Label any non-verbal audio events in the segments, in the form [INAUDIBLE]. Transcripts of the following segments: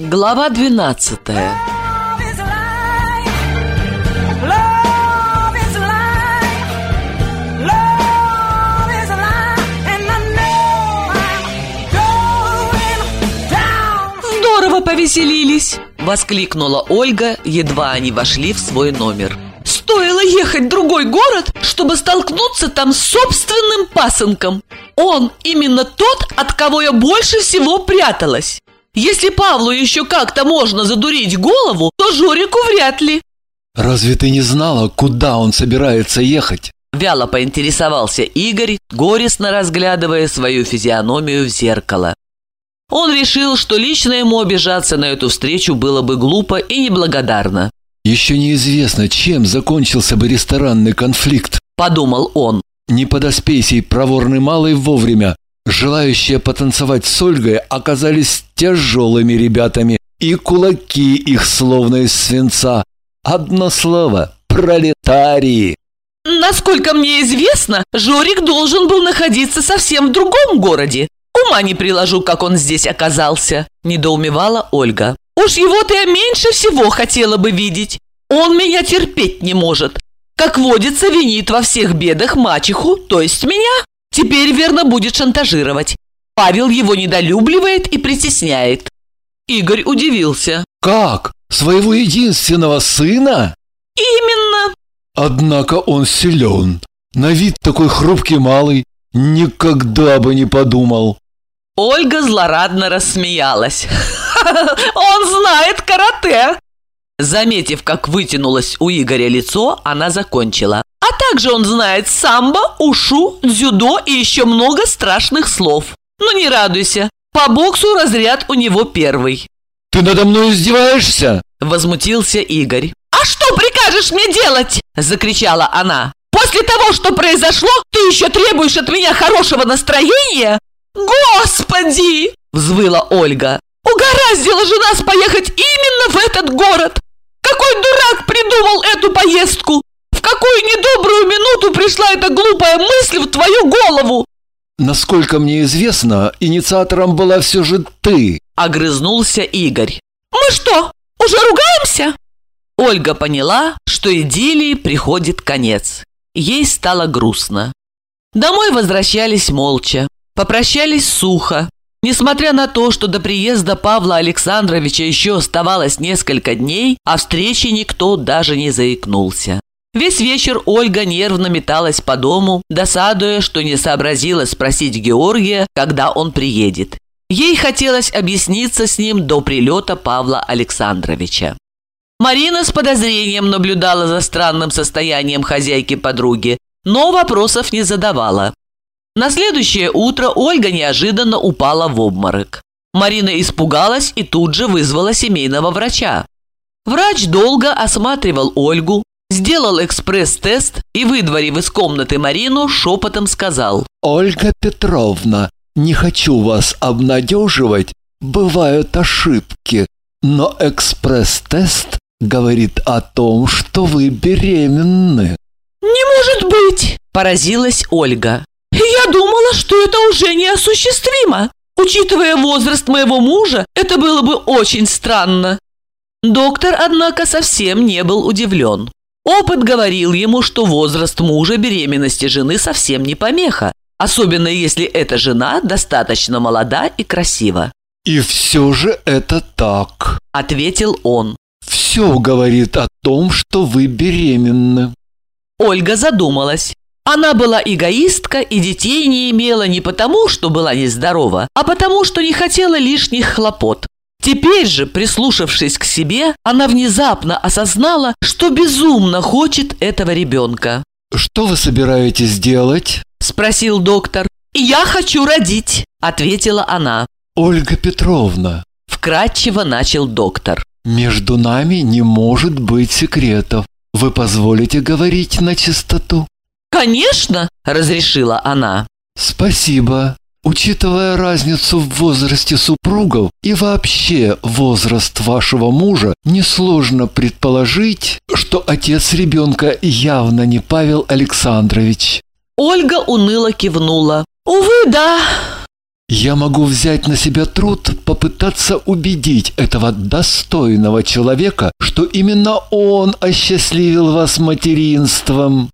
Глава 12 Здорово повеселились! Воскликнула Ольга, едва они вошли в свой номер. Стоило ехать в другой город, чтобы столкнуться там с собственным пасынком. Он именно тот, от кого я больше всего пряталась. Если Павлу еще как-то можно задурить голову, то Жорику вряд ли. Разве ты не знала, куда он собирается ехать? Вяло поинтересовался Игорь, горестно разглядывая свою физиономию в зеркало. Он решил, что лично ему обижаться на эту встречу было бы глупо и неблагодарно. Еще неизвестно, чем закончился бы ресторанный конфликт, подумал он. Не подоспей сей проворный малый вовремя. Желающие потанцевать с Ольгой оказались тяжелыми ребятами, и кулаки их словно из свинца. Одно слово – пролетарии. Насколько мне известно, Жорик должен был находиться совсем в другом городе. Ума не приложу, как он здесь оказался, недоумевала Ольга. Уж его-то я меньше всего хотела бы видеть. Он меня терпеть не может. Как водится, винит во всех бедах мачеху, то есть меня. Теперь верно будет шантажировать. Павел его недолюбливает и притесняет. Игорь удивился. Как? Своего единственного сына? Именно. Однако он силен. На вид такой хрупкий малый. Никогда бы не подумал. Ольга злорадно рассмеялась. [LAUGHS] Он знает карате!» Заметив, как вытянулось у Игоря лицо, она закончила. А также он знает самбо, ушу, дзюдо и еще много страшных слов. Но не радуйся, по боксу разряд у него первый. «Ты надо мной издеваешься?» Возмутился Игорь. «А что прикажешь мне делать?» Закричала она. «После того, что произошло, ты еще требуешь от меня хорошего настроения?» «Господи!» Взвыла Ольга. Угораздило же нас поехать именно в этот город! Какой дурак придумал эту поездку? В какую недобрую минуту пришла эта глупая мысль в твою голову? Насколько мне известно, инициатором была все же ты. Огрызнулся Игорь. Мы что, уже ругаемся? Ольга поняла, что идиллии приходит конец. Ей стало грустно. Домой возвращались молча. Попрощались сухо, Несмотря на то, что до приезда Павла Александровича еще оставалось несколько дней, о встрече никто даже не заикнулся. Весь вечер Ольга нервно металась по дому, досадуя, что не сообразила спросить Георгия, когда он приедет. Ей хотелось объясниться с ним до прилета Павла Александровича. Марина с подозрением наблюдала за странным состоянием хозяйки подруги, но вопросов не задавала. На следующее утро Ольга неожиданно упала в обморок. Марина испугалась и тут же вызвала семейного врача. Врач долго осматривал Ольгу, сделал экспресс-тест и, выдворив из комнаты Марину, шепотом сказал «Ольга Петровна, не хочу вас обнадеживать, бывают ошибки, но экспресс-тест говорит о том, что вы беременны». «Не может быть!» – поразилась Ольга. «Я думала, что это уже неосуществимо. Учитывая возраст моего мужа, это было бы очень странно». Доктор, однако, совсем не был удивлен. Опыт говорил ему, что возраст мужа беременности жены совсем не помеха, особенно если эта жена достаточно молода и красива. «И все же это так», — ответил он. «Все говорит о том, что вы беременны». Ольга задумалась. Она была эгоистка и детей не имела не потому, что была нездорова, а потому, что не хотела лишних хлопот. Теперь же, прислушавшись к себе, она внезапно осознала, что безумно хочет этого ребенка. «Что вы собираетесь делать?» – спросил доктор. «Я хочу родить», – ответила она. «Ольга Петровна», – вкратчиво начал доктор. «Между нами не может быть секретов. Вы позволите говорить на чистоту?» «Конечно!» – разрешила она. «Спасибо. Учитывая разницу в возрасте супругов и вообще возраст вашего мужа, несложно предположить, что отец ребенка явно не Павел Александрович». Ольга уныло кивнула. «Увы, да». я могу взять на себя труд попытаться убедить этого достойного человека, что именно он осчастливил вас материнством.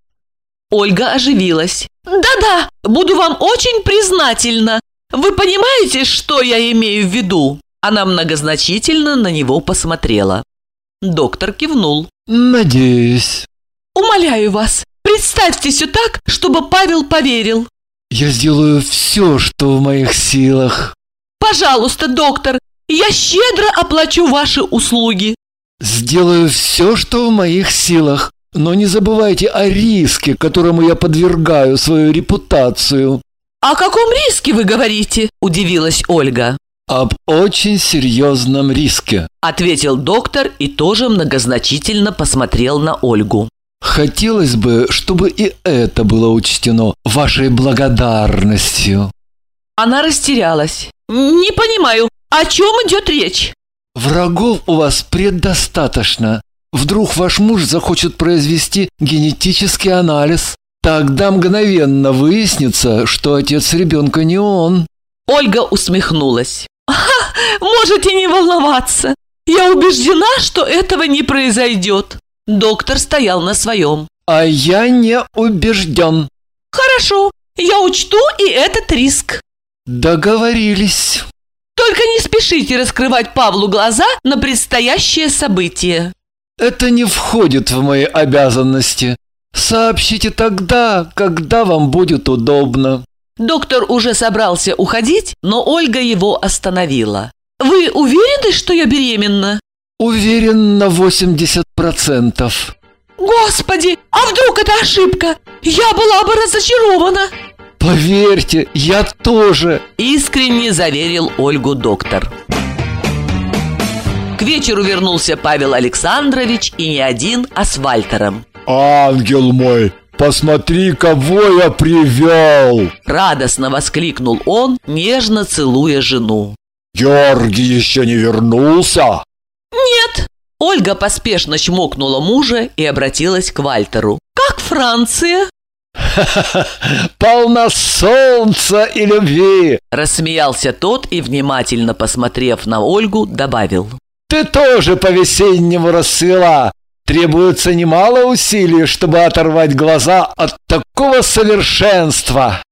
Ольга оживилась. «Да-да, буду вам очень признательна. Вы понимаете, что я имею в виду?» Она многозначительно на него посмотрела. Доктор кивнул. «Надеюсь». «Умоляю вас, представьте все так, чтобы Павел поверил». «Я сделаю все, что в моих силах». «Пожалуйста, доктор, я щедро оплачу ваши услуги». «Сделаю все, что в моих силах, но не забывайте о риске, которому я подвергаю свою репутацию». «О каком риске вы говорите?» – удивилась Ольга. «Об очень серьезном риске», – ответил доктор и тоже многозначительно посмотрел на Ольгу. «Хотелось бы, чтобы и это было учтено вашей благодарностью». Она растерялась. «Не понимаю, о чем идет речь?» «Врагов у вас предостаточно. Вдруг ваш муж захочет произвести генетический анализ. Тогда мгновенно выяснится, что отец ребенка не он». Ольга усмехнулась. можете не волноваться. Я убеждена, что этого не произойдет. Доктор стоял на своем. А я не убежден. Хорошо, я учту и этот риск. Договорились. Только не спешите раскрывать Павлу глаза на предстоящее событие. Это не входит в мои обязанности. Сообщите тогда, когда вам будет удобно. Доктор уже собрался уходить, но Ольга его остановила. «Вы уверены, что я беременна?» «Уверен на 80%. «Господи, а вдруг это ошибка? Я была бы разочарована!» «Поверьте, я тоже!» Искренне заверил Ольгу доктор. К вечеру вернулся Павел Александрович и не один, а с Вальтером. «Ангел мой, Посмотри, кого я привел!» Радостно воскликнул он, нежно целуя жену. «Георгий еще не вернулся?» «Нет!» Ольга поспешно чмокнула мужа и обратилась к Вальтеру. «Как Франция?» [LAUGHS] полна солнца и любви!» Рассмеялся тот и, внимательно посмотрев на Ольгу, добавил. «Ты тоже по-весеннему расцвела, Требуется немало усилий, чтобы оторвать глаза от такого совершенства.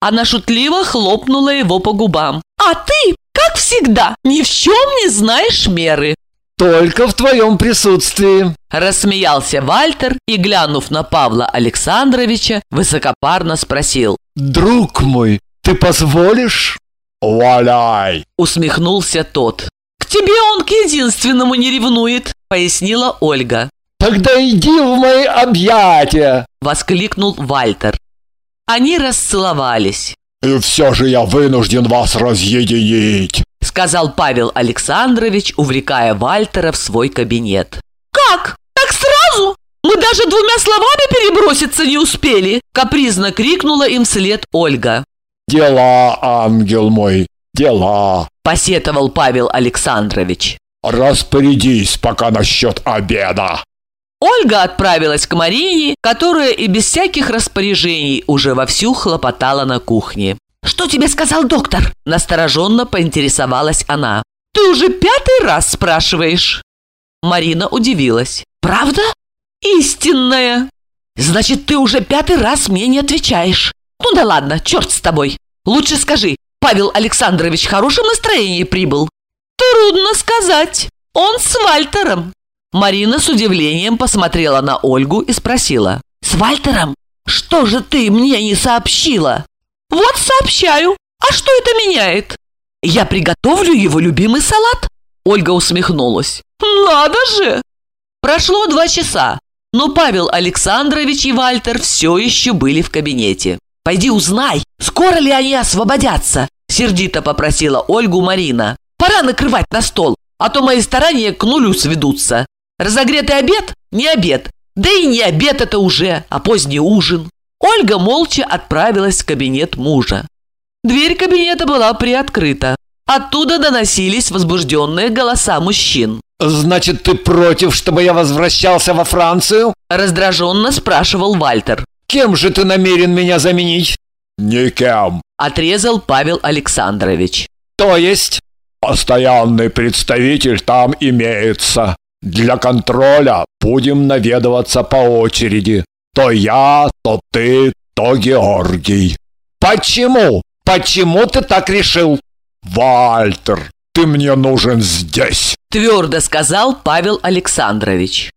Она шутливо хлопнула его по губам. А ты, как всегда, ни в чем не знаешь меры. Только в твоем присутствии. Рассмеялся Вальтер и, глянув на Павла Александровича, высокопарно спросил. Друг мой, ты позволишь? Валяй! Усмехнулся тот. Тебе он к единственному не ревнует, пояснила Ольга. «Тогда иди в мои объятия!» – воскликнул Вальтер. Они расцеловались. «И все же я вынужден вас разъединить!» – сказал Павел Александрович, увлекая Вальтера в свой кабинет. «Как? Так сразу? Мы даже двумя словами переброситься не успели!» – капризно крикнула им вслед Ольга. «Дела, ангел мой, дела!» – посетовал Павел Александрович. Распорядись пока насчет обеда. Ольга отправилась к Марине, которая и без всяких распоряжений уже вовсю хлопотала на кухне. «Что тебе сказал доктор?» – настороженно поинтересовалась она. «Ты уже пятый раз спрашиваешь?» Марина удивилась. «Правда? Истинная!» «Значит, ты уже пятый раз мне не отвечаешь. Ну да ладно, черт с тобой. Лучше скажи, Павел Александрович в хорошем настроении прибыл?» «Трудно сказать. Он с Вальтером». Марина с удивлением посмотрела на Ольгу и спросила. «С Вальтером? Что же ты мне не сообщила?» «Вот сообщаю. А что это меняет?» «Я приготовлю его любимый салат». Ольга усмехнулась. «Надо же!» Прошло два часа, но Павел Александрович и Вальтер все еще были в кабинете. «Пойди узнай, скоро ли они освободятся?» Сердито попросила Ольгу Марина. Пора накрывать на стол, а то мои старания к нулю сведутся. Разогретый обед – не обед. Да и не обед это уже, а поздний ужин. Ольга молча отправилась в кабинет мужа. Дверь кабинета была приоткрыта. Оттуда доносились возбужденные голоса мужчин. «Значит, ты против, чтобы я возвращался во Францию?» Раздраженно спрашивал Вальтер. «Кем же ты намерен меня заменить?» Никем. Отрезал Павел Александрович. То есть? Постоянный представитель там имеется. Для контроля будем наведываться по очереди. То я, то ты, то Георгий. Почему? Почему ты так решил? Вальтер, ты мне нужен здесь. Твердо сказал Павел Александрович.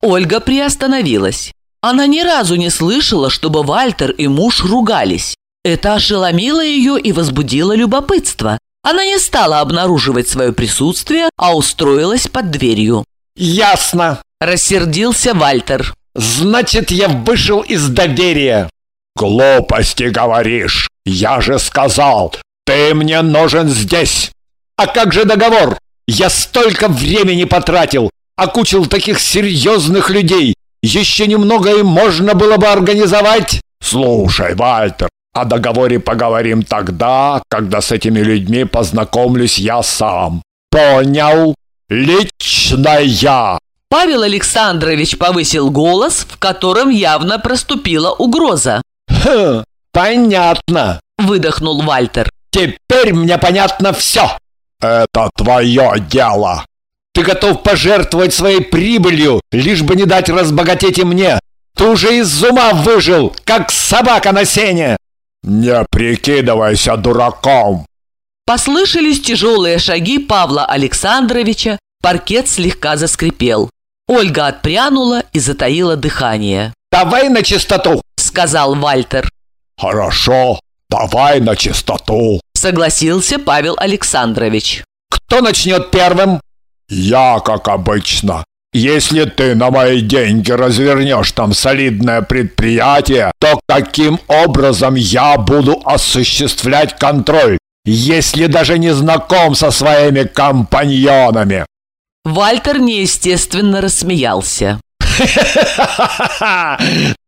Ольга приостановилась. Она ни разу не слышала, чтобы Вальтер и муж ругались. Это ошеломило ее и возбудило любопытство. Она не стала обнаруживать свое присутствие, а устроилась под дверью. «Ясно!» – рассердился Вальтер. «Значит, я вышел из доверия!» «Глупости говоришь! Я же сказал, ты мне нужен здесь!» «А как же договор? Я столько времени потратил, окучил таких серьезных людей. Еще немного и можно было бы организовать...» «Слушай, Вальтер, о договоре поговорим тогда, когда с этими людьми познакомлюсь я сам. Понял? Лично я!» Павел Александрович повысил голос, в котором явно проступила угроза. «Хм, понятно!» – выдохнул Вальтер. «Теперь мне понятно все!» «Это твое дело!» «Ты готов пожертвовать своей прибылью, лишь бы не дать разбогатеть и мне! Ты уже из ума выжил, как собака на сене!» «Не прикидывайся дураком!» Послышались тяжелые шаги Павла Александровича, паркет слегка заскрипел. Ольга отпрянула и затаила дыхание. «Давай на чистоту!» — сказал Вальтер. «Хорошо, давай на чистоту!» — согласился Павел Александрович. «Кто начнет первым?» «Я, как обычно. Если ты на мои деньги развернешь там солидное предприятие, то каким образом я буду осуществлять контроль, если даже не знаком со своими компаньонами?» Вальтер неестественно рассмеялся.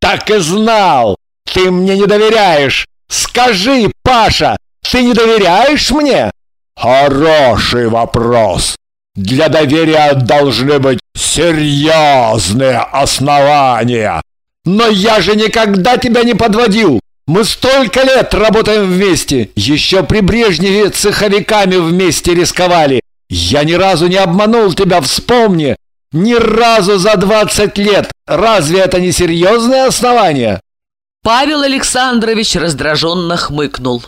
Так и знал! Ты мне не доверяешь! Скажи, Паша, ты не доверяешь мне?» «Хороший вопрос. Для доверия должны быть серьезные основания. Но я же никогда тебя не подводил. Мы столько лет работаем вместе. Еще при Брежневе цеховиками вместе рисковали. Я ни разу не обманул тебя, вспомни. Ни разу за 20 лет. Разве это не серьезное основание? Павел Александрович раздраженно хмыкнул.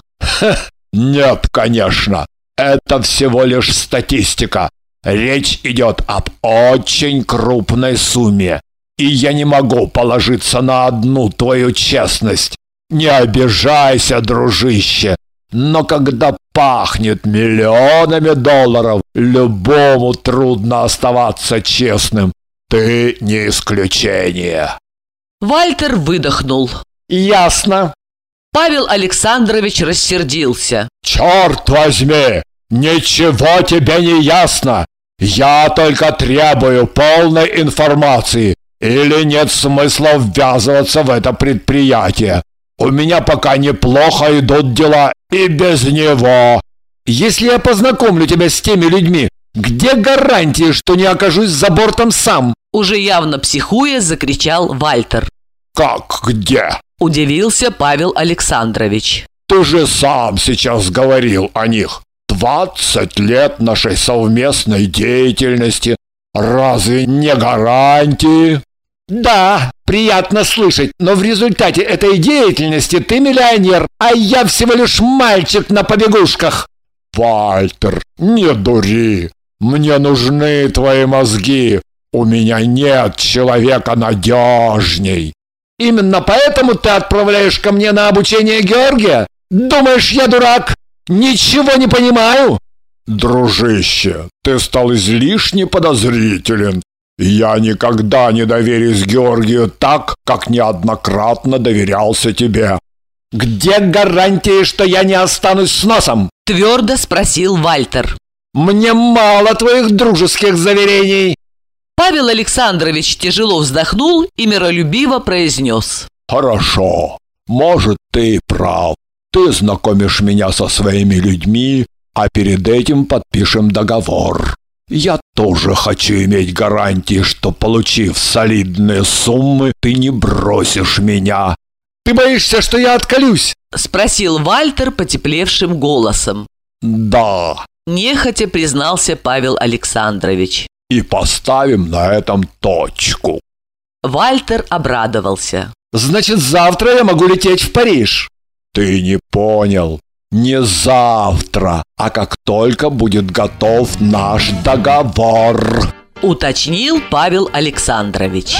Нет, конечно. Это всего лишь статистика. Речь идет об очень крупной сумме. И я не могу положиться на одну твою честность. Не обижайся, дружище. Но когда пахнет миллионами долларов, любому трудно оставаться честным. Ты не исключение. Вальтер выдохнул. Ясно. Павел Александрович рассердился. Черт возьми! Ничего тебе не ясно! Я только требую полной информации, или нет смысла ввязываться в это предприятие. У меня пока неплохо идут дела и без него. Если я познакомлю тебя с теми людьми, где гарантии, что не окажусь за бортом сам? Уже явно психуя, закричал Вальтер. Как где? Удивился Павел Александрович. Ты же сам сейчас говорил о них. Двадцать лет нашей совместной деятельности. Разве не гарантии? Да, приятно слышать, но в результате этой деятельности ты миллионер, а я всего лишь мальчик на побегушках. Вальтер, не дури. Мне нужны твои мозги. У меня нет человека надежней. Именно поэтому ты отправляешь ко мне на обучение Георгия? Думаешь, я дурак? Ничего не понимаю. Дружище, ты стал излишне подозрителен. Я никогда не доверюсь Георгию так, как неоднократно доверялся тебе. Где гарантии, что я не останусь с носом? Твердо спросил Вальтер. Мне мало твоих дружеских заверений. Павел Александрович тяжело вздохнул и миролюбиво произнес. Хорошо, может, ты прав. Ты знакомишь меня со своими людьми, а перед этим подпишем договор. Я тоже хочу иметь гарантии, что, получив солидные суммы, ты не бросишь меня. Ты боишься, что я отколюсь?» Спросил Вальтер потеплевшим голосом. «Да». Нехотя признался Павел Александрович. «И поставим на этом точку». Вальтер обрадовался. «Значит, завтра я могу лететь в Париж?» «Ты не понял. Не завтра, а как только будет готов наш договор», уточнил Павел Александрович.